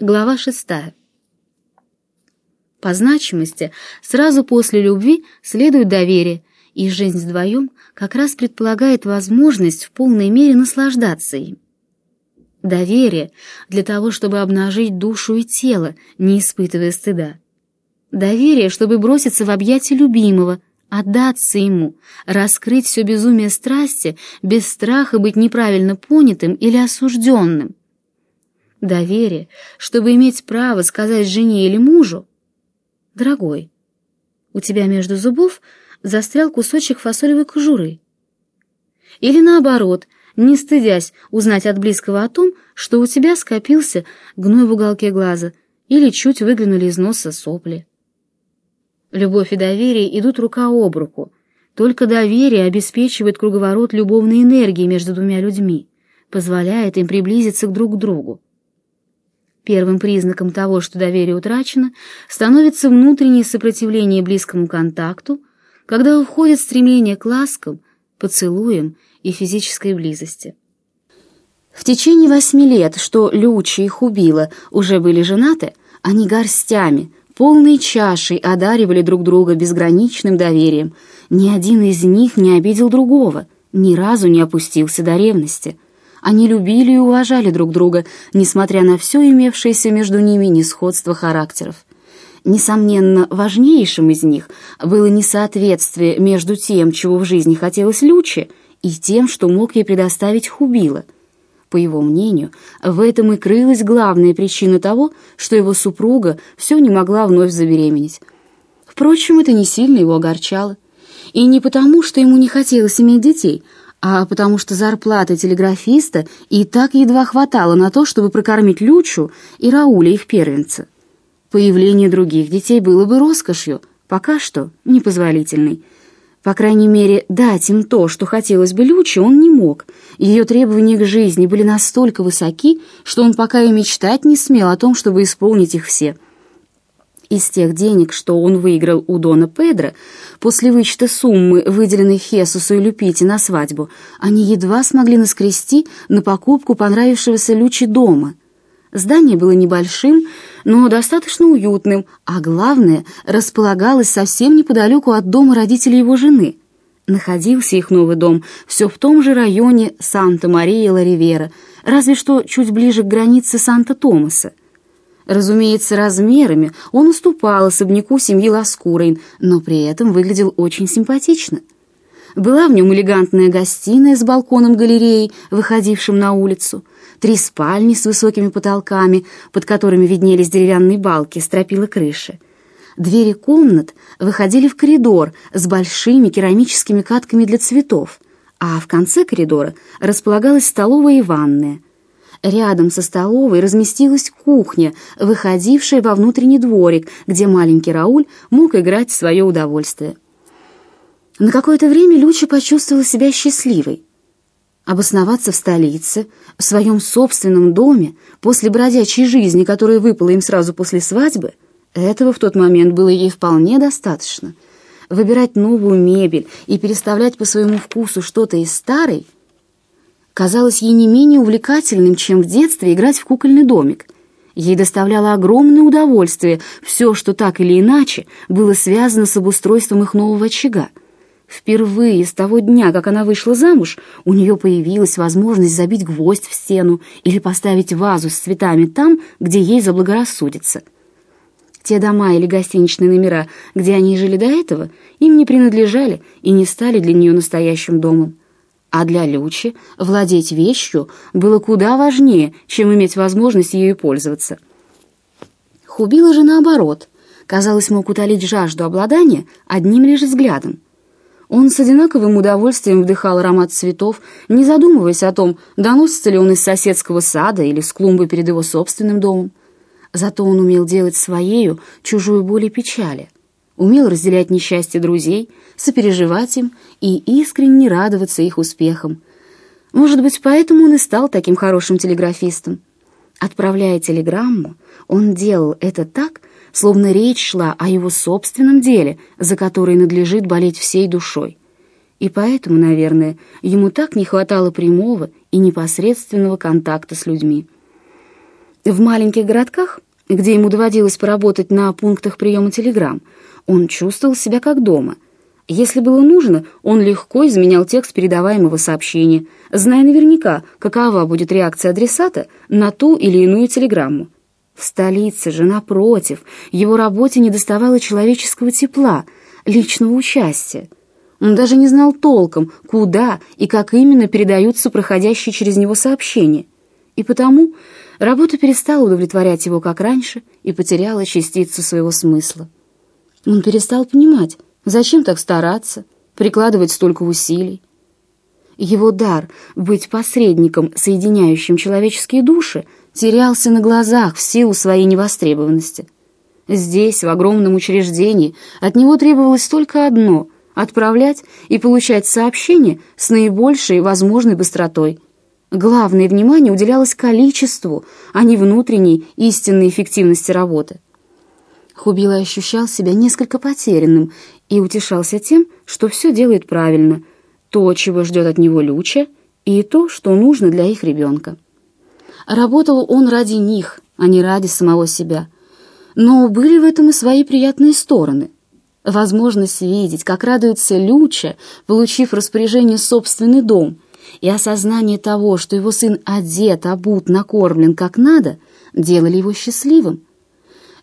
Глава шестая. По значимости сразу после любви следует доверие, и жизнь вдвоем как раз предполагает возможность в полной мере наслаждаться им. Доверие для того, чтобы обнажить душу и тело, не испытывая стыда. Доверие, чтобы броситься в объятия любимого, отдаться ему, раскрыть все безумие страсти без страха быть неправильно понятым или осужденным. Доверие, чтобы иметь право сказать жене или мужу, «Дорогой, у тебя между зубов застрял кусочек фасолевой кожуры». Или наоборот, не стыдясь узнать от близкого о том, что у тебя скопился гной в уголке глаза или чуть выглянули из носа сопли. Любовь и доверие идут рука об руку. Только доверие обеспечивает круговорот любовной энергии между двумя людьми, позволяет им приблизиться друг к другу. Первым признаком того, что доверие утрачено, становится внутреннее сопротивление близкому контакту, когда уходит стремление к ласкам, поцелуям и физической близости. В течение восьми лет, что Лючи и Хубила уже были женаты, они горстями, полной чашей одаривали друг друга безграничным доверием. Ни один из них не обидел другого, ни разу не опустился до ревности. Они любили и уважали друг друга, несмотря на все имевшееся между ними несходство характеров. Несомненно, важнейшим из них было несоответствие между тем, чего в жизни хотелось Люче, и тем, что мог ей предоставить Хубила — по его мнению, в этом и крылась главная причина того, что его супруга все не могла вновь забеременеть. Впрочем, это не сильно его огорчало. И не потому, что ему не хотелось иметь детей, а потому что зарплата телеграфиста и так едва хватало на то, чтобы прокормить Лючу и Рауля их первенца. Появление других детей было бы роскошью, пока что непозволительной. По крайней мере, дать им то, что хотелось бы Люче, он не мог. Ее требования к жизни были настолько высоки, что он пока и мечтать не смел о том, чтобы исполнить их все. Из тех денег, что он выиграл у Дона Педро, после вычета суммы, выделенной Хесусу и Люпите на свадьбу, они едва смогли наскрести на покупку понравившегося Лючи дома — Здание было небольшим, но достаточно уютным, а главное, располагалось совсем неподалеку от дома родителей его жены. Находился их новый дом все в том же районе Санта-Мария-Ла-Ривера, разве что чуть ближе к границе Санта-Томаса. Разумеется, размерами он уступал особняку семьи Ласкурейн, но при этом выглядел очень симпатично. Была в нем элегантная гостиная с балконом-галереей, выходившим на улицу — три спальни с высокими потолками, под которыми виднелись деревянные балки, стропила крыши. Двери комнат выходили в коридор с большими керамическими катками для цветов, а в конце коридора располагалась столовая и ванная. Рядом со столовой разместилась кухня, выходившая во внутренний дворик, где маленький Рауль мог играть в свое удовольствие. На какое-то время Люча почувствовала себя счастливой. Обосноваться в столице, в своем собственном доме, после бродячей жизни, которая выпала им сразу после свадьбы, этого в тот момент было ей вполне достаточно. Выбирать новую мебель и переставлять по своему вкусу что-то из старой казалось ей не менее увлекательным, чем в детстве играть в кукольный домик. Ей доставляло огромное удовольствие все, что так или иначе было связано с обустройством их нового очага. Впервые с того дня, как она вышла замуж, у нее появилась возможность забить гвоздь в стену или поставить вазу с цветами там, где ей заблагорассудится. Те дома или гостиничные номера, где они жили до этого, им не принадлежали и не стали для нее настоящим домом. А для Лючи владеть вещью было куда важнее, чем иметь возможность ею пользоваться. Хубила же наоборот. Казалось, мог утолить жажду обладания одним лишь взглядом — он с одинаковым удовольствием вдыхал аромат цветов, не задумываясь о том, доносится ли он из соседского сада или с клумбы перед его собственным домом. Зато он умел делать своею чужую боль и печали, умел разделять несчастье друзей, сопереживать им и искренне радоваться их успехам. Может быть, поэтому он и стал таким хорошим телеграфистом. Отправляя телеграмму, он делал это так, словно речь шла о его собственном деле, за которое надлежит болеть всей душой. И поэтому, наверное, ему так не хватало прямого и непосредственного контакта с людьми. В маленьких городках, где ему доводилось поработать на пунктах приема телеграмм, он чувствовал себя как дома. Если было нужно, он легко изменял текст передаваемого сообщения, зная наверняка, какова будет реакция адресата на ту или иную телеграмму. В столице же, напротив, его работе недоставало человеческого тепла, личного участия. Он даже не знал толком, куда и как именно передаются проходящие через него сообщения. И потому работа перестала удовлетворять его, как раньше, и потеряла частицу своего смысла. Он перестал понимать, зачем так стараться, прикладывать столько усилий. Его дар быть посредником, соединяющим человеческие души, терялся на глазах в силу своей невостребованности. Здесь, в огромном учреждении, от него требовалось только одно — отправлять и получать сообщения с наибольшей возможной быстротой. Главное внимание уделялось количеству, а не внутренней истинной эффективности работы. Хубила ощущал себя несколько потерянным и утешался тем, что все делает правильно, то, чего ждет от него Люча, и то, что нужно для их ребенка. Работал он ради них, а не ради самого себя. Но были в этом и свои приятные стороны. Возможность видеть, как радуется Люча, получив распоряжение собственный дом, и осознание того, что его сын одет, обут, накормлен как надо, делали его счастливым.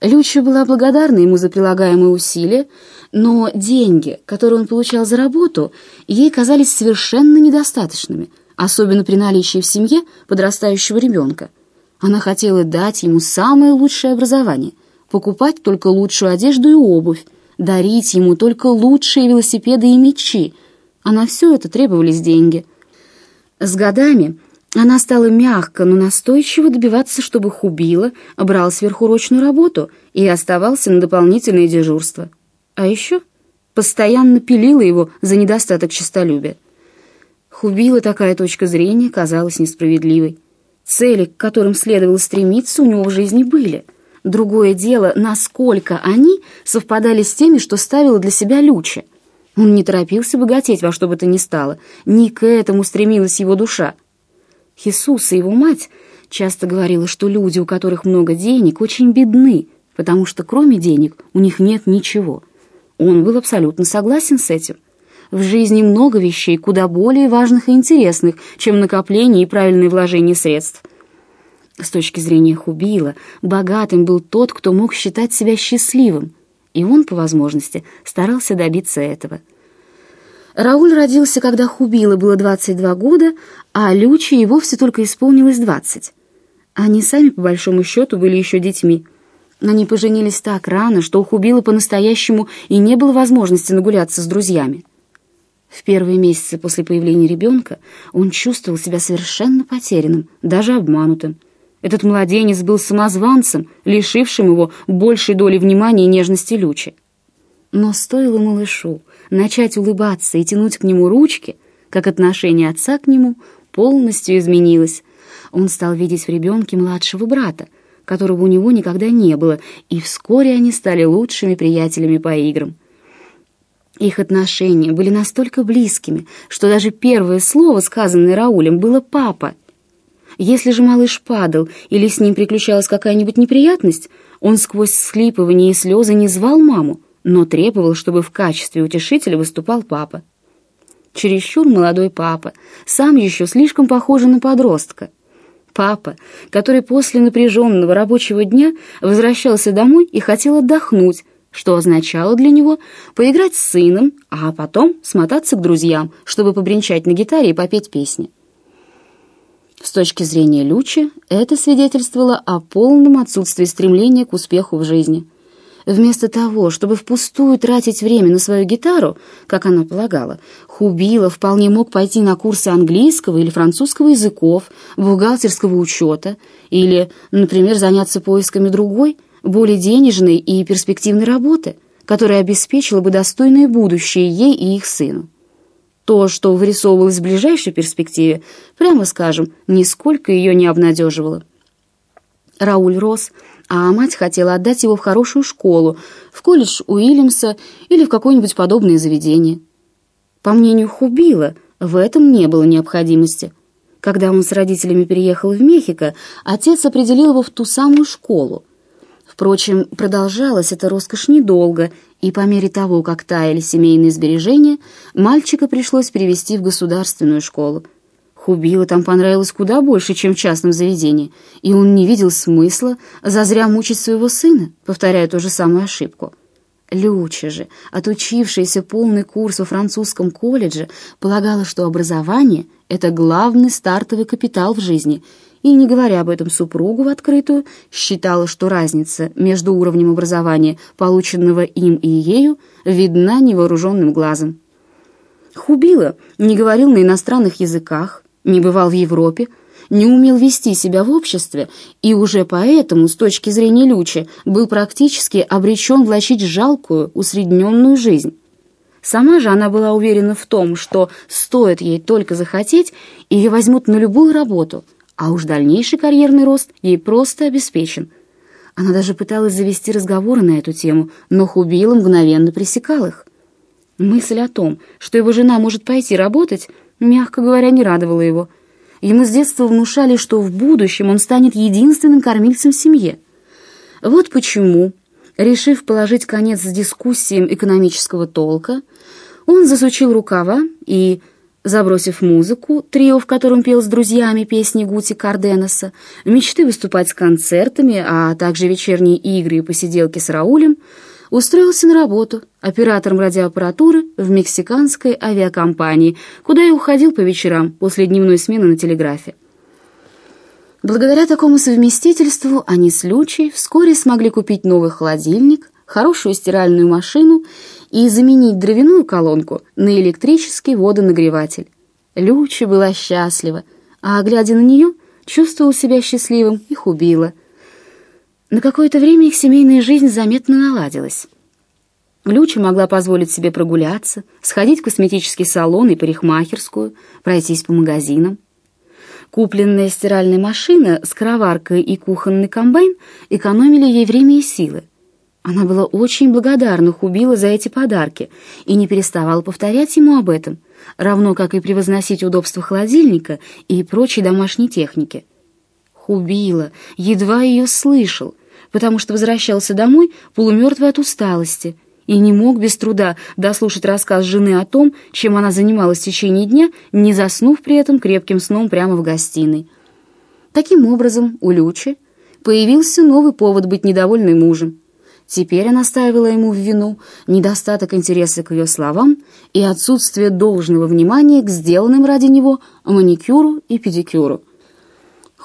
Люча была благодарна ему за прилагаемые усилия, но деньги, которые он получал за работу, ей казались совершенно недостаточными — особенно при наличии в семье подрастающего ребенка. Она хотела дать ему самое лучшее образование, покупать только лучшую одежду и обувь, дарить ему только лучшие велосипеды и мечи, а на все это требовались деньги. С годами она стала мягко, но настойчиво добиваться, чтобы Хубила брал сверхурочную работу и оставался на дополнительное дежурство. А еще постоянно пилила его за недостаток честолюбия. Хубила такая точка зрения казалась несправедливой. Цели, к которым следовало стремиться, у него в жизни были. Другое дело, насколько они совпадали с теми, что ставила для себя Люча. Он не торопился богатеть во что бы то ни стало, не к этому стремилась его душа. Хисус и его мать часто говорила, что люди, у которых много денег, очень бедны, потому что кроме денег у них нет ничего. Он был абсолютно согласен с этим. В жизни много вещей, куда более важных и интересных, чем накопление и правильное вложение средств. С точки зрения Хубила, богатым был тот, кто мог считать себя счастливым, и он, по возможности, старался добиться этого. Рауль родился, когда Хубила было 22 года, а Лючи и вовсе только исполнилось 20. Они сами, по большому счету, были еще детьми. Они поженились так рано, что у Хубила по-настоящему и не было возможности нагуляться с друзьями. В первые месяцы после появления ребенка он чувствовал себя совершенно потерянным, даже обманутым. Этот младенец был самозванцем, лишившим его большей доли внимания и нежности Лючи. Но стоило малышу начать улыбаться и тянуть к нему ручки, как отношение отца к нему полностью изменилось. Он стал видеть в ребенке младшего брата, которого у него никогда не было, и вскоре они стали лучшими приятелями по играм. Их отношения были настолько близкими, что даже первое слово, сказанное Раулем, было «папа». Если же малыш падал или с ним приключалась какая-нибудь неприятность, он сквозь всхлипывания и слезы не звал маму, но требовал, чтобы в качестве утешителя выступал папа. Чересчур молодой папа, сам еще слишком похожий на подростка. Папа, который после напряженного рабочего дня возвращался домой и хотел отдохнуть, что означало для него поиграть с сыном, а потом смотаться к друзьям, чтобы побренчать на гитаре и попеть песни. С точки зрения Лючи, это свидетельствовало о полном отсутствии стремления к успеху в жизни. Вместо того, чтобы впустую тратить время на свою гитару, как она полагала, Хубила вполне мог пойти на курсы английского или французского языков, бухгалтерского учета или, например, заняться поисками другой, более денежной и перспективной работы, которая обеспечила бы достойное будущее ей и их сыну. То, что вырисовывалось в ближайшей перспективе, прямо скажем, нисколько ее не обнадеживало. Рауль рос, а мать хотела отдать его в хорошую школу, в колледж Уильямса или в какое-нибудь подобное заведение. По мнению Хубила, в этом не было необходимости – Когда он с родителями переехал в Мехико, отец определил его в ту самую школу. Впрочем, продолжалась эта роскошь недолго, и по мере того, как таяли семейные сбережения, мальчика пришлось перевести в государственную школу. Хубилу там понравилось куда больше, чем в частном заведении, и он не видел смысла зазря мучить своего сына, повторяя ту же самую ошибку. Люча же, отучившаяся полный курс во французском колледже, полагала, что образование — это главный стартовый капитал в жизни, и, не говоря об этом супругу в открытую, считала, что разница между уровнем образования, полученного им и ею, видна невооруженным глазом. Хубила не говорил на иностранных языках, не бывал в Европе, не умел вести себя в обществе и уже поэтому, с точки зрения Лючи, был практически обречен влачить жалкую, усредненную жизнь. Сама же она была уверена в том, что стоит ей только захотеть, ее возьмут на любую работу, а уж дальнейший карьерный рост ей просто обеспечен. Она даже пыталась завести разговоры на эту тему, но Хубила мгновенно пресекал их. Мысль о том, что его жена может пойти работать, мягко говоря, не радовало его. Ему с детства внушали, что в будущем он станет единственным кормильцем в семье. Вот почему, решив положить конец дискуссиям экономического толка, он засучил рукава и, забросив музыку, трио, в котором пел с друзьями песни Гути Карденеса, мечты выступать с концертами, а также вечерние игры и посиделки с Раулем, устроился на работу оператором радиоаппаратуры в мексиканской авиакомпании, куда и уходил по вечерам после дневной смены на телеграфе. Благодаря такому совместительству они с Лючей вскоре смогли купить новый холодильник, хорошую стиральную машину и заменить дровяную колонку на электрический водонагреватель. Люча была счастлива, а, глядя на нее, чувствовал себя счастливым и хубила – на какое-то время их семейная жизнь заметно наладилась. Люча могла позволить себе прогуляться, сходить в косметический салон и парикмахерскую, пройтись по магазинам. Купленная стиральная машина, скороварка и кухонный комбайн экономили ей время и силы. Она была очень благодарна Хубила за эти подарки и не переставала повторять ему об этом, равно как и превозносить удобство холодильника и прочей домашней техники. Хубила едва ее слышал — потому что возвращался домой полумертвый от усталости и не мог без труда дослушать рассказ жены о том, чем она занималась в течение дня, не заснув при этом крепким сном прямо в гостиной. Таким образом, у Лючи появился новый повод быть недовольной мужем. Теперь она ставила ему в вину недостаток интереса к ее словам и отсутствие должного внимания к сделанным ради него маникюру и педикюру.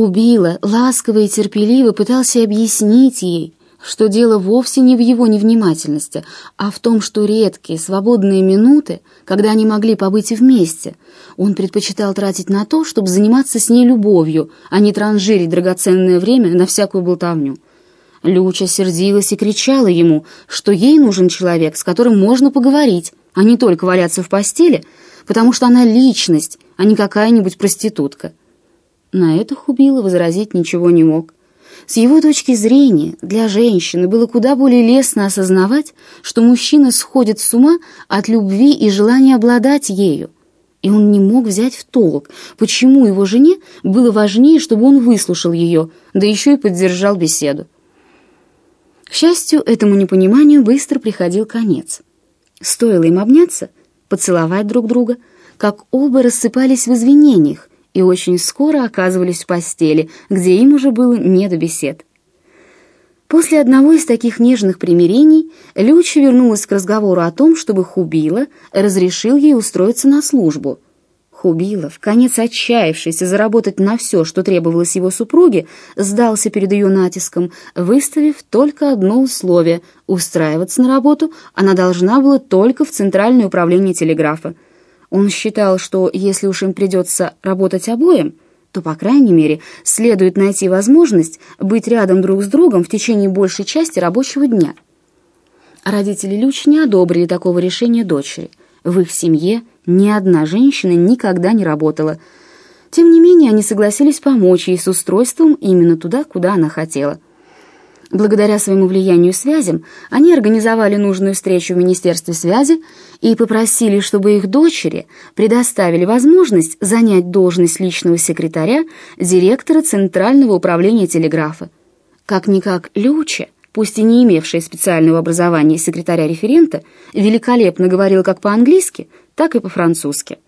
Хубила ласково и терпеливо пытался объяснить ей, что дело вовсе не в его невнимательности, а в том, что редкие свободные минуты, когда они могли побыть вместе, он предпочитал тратить на то, чтобы заниматься с ней любовью, а не транжирить драгоценное время на всякую болтовню. Люча сердилась и кричала ему, что ей нужен человек, с которым можно поговорить, а не только валяться в постели, потому что она личность, а не какая-нибудь проститутка. На это Хубила возразить ничего не мог. С его точки зрения, для женщины было куда более лестно осознавать, что мужчина сходит с ума от любви и желания обладать ею. И он не мог взять в толк, почему его жене было важнее, чтобы он выслушал ее, да еще и поддержал беседу. К счастью, этому непониманию быстро приходил конец. Стоило им обняться, поцеловать друг друга, как оба рассыпались в извинениях, и очень скоро оказывались в постели, где им уже было не до бесед. После одного из таких нежных примирений Люча вернулась к разговору о том, чтобы Хубила разрешил ей устроиться на службу. Хубила, в конец отчаявшийся заработать на все, что требовалось его супруге, сдался перед ее натиском, выставив только одно условие — устраиваться на работу она должна была только в Центральное управление телеграфа — он считал, что если уж им придется работать обоим, то, по крайней мере, следует найти возможность быть рядом друг с другом в течение большей части рабочего дня. Родители Люч не одобрили такого решения дочери. В их семье ни одна женщина никогда не работала. Тем не менее, они согласились помочь ей с устройством именно туда, куда она хотела. Благодаря своему влиянию и связям они организовали нужную встречу в Министерстве связи и попросили, чтобы их дочери предоставили возможность занять должность личного секретаря директора Центрального управления телеграфа. Как-никак Люча, пусть и не имевшая специального образования секретаря-референта, великолепно говорил как по-английски, так и по-французски.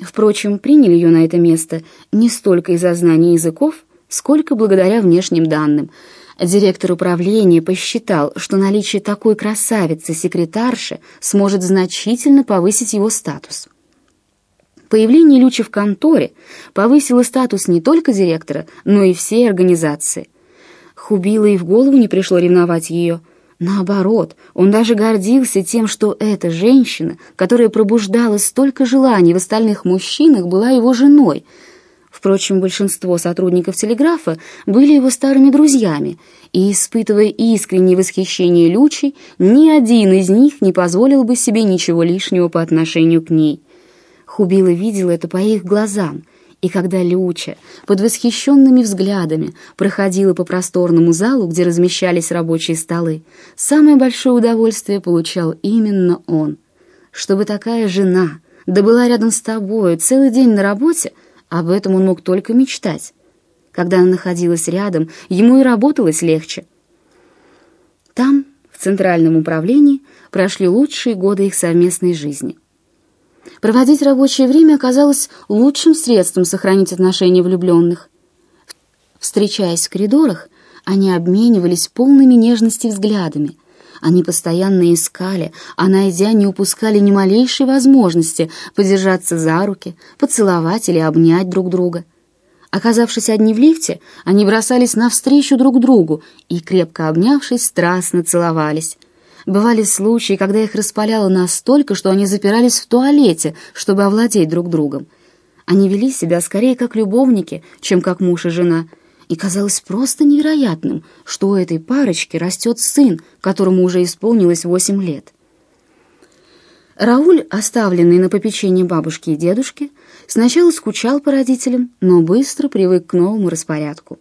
Впрочем, приняли ее на это место не столько из-за знания языков, сколько благодаря внешним данным – Директор управления посчитал, что наличие такой красавицы-секретарши сможет значительно повысить его статус. Появление Лючи в конторе повысило статус не только директора, но и всей организации. Хубила и в голову не пришло ревновать ее. Наоборот, он даже гордился тем, что эта женщина, которая пробуждала столько желаний в остальных мужчинах, была его женой — Впрочем, большинство сотрудников телеграфа были его старыми друзьями, и, испытывая искреннее восхищение Лючей, ни один из них не позволил бы себе ничего лишнего по отношению к ней. Хубила видела это по их глазам, и когда Люча под восхищенными взглядами проходила по просторному залу, где размещались рабочие столы, самое большое удовольствие получал именно он. Чтобы такая жена да была рядом с тобой целый день на работе — об этом он мог только мечтать. Когда она находилась рядом, ему и работалось легче. Там, в Центральном управлении, прошли лучшие годы их совместной жизни. Проводить рабочее время оказалось лучшим средством сохранить отношения влюбленных. Встречаясь в коридорах, они обменивались полными нежности взглядами – они постоянно искали, а найдя, не упускали ни малейшей возможности подержаться за руки, поцеловать или обнять друг друга. Оказавшись одни в лифте, они бросались навстречу друг другу и, крепко обнявшись, страстно целовались. Бывали случаи, когда их распаляло настолько, что они запирались в туалете, чтобы овладеть друг другом. Они вели себя скорее как любовники, чем как муж и жена — и казалось просто невероятным, что у этой парочки растет сын, которому уже исполнилось восемь лет. Рауль, оставленный на попечении бабушки и дедушки, сначала скучал по родителям, но быстро привык к новому распорядку.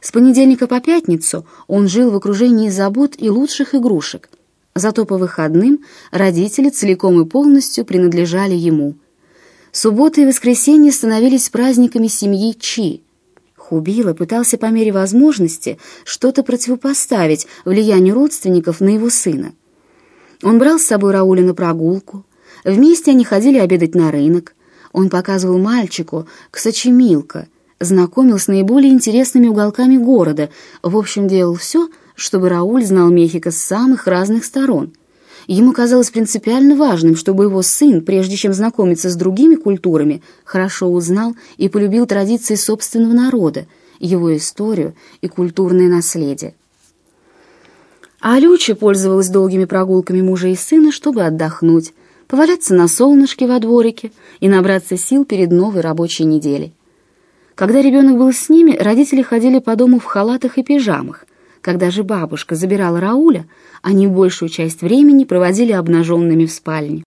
С понедельника по пятницу он жил в окружении забот и лучших игрушек, зато по выходным родители целиком и полностью принадлежали ему. Субботы и воскресенье становились праздниками семьи Чи – Хубила пытался по мере возможности что-то противопоставить влиянию родственников на его сына. Он брал с собой Рауля на прогулку, вместе они ходили обедать на рынок, он показывал мальчику Ксачемилка, знакомил с наиболее интересными уголками города, в общем, делал все, чтобы Рауль знал Мехико с самых разных сторон — Ему казалось принципиально важным, чтобы его сын, прежде чем знакомиться с другими культурами, хорошо узнал и полюбил традиции собственного народа, его историю и культурное наследие. А Люча пользовалась долгими прогулками мужа и сына, чтобы отдохнуть, поваляться на солнышке во дворике и набраться сил перед новой рабочей неделей. Когда ребенок был с ними, родители ходили по дому в халатах и пижамах, когда же бабушка забирала Рауля, они большую часть времени проводили обнаженными в спальне.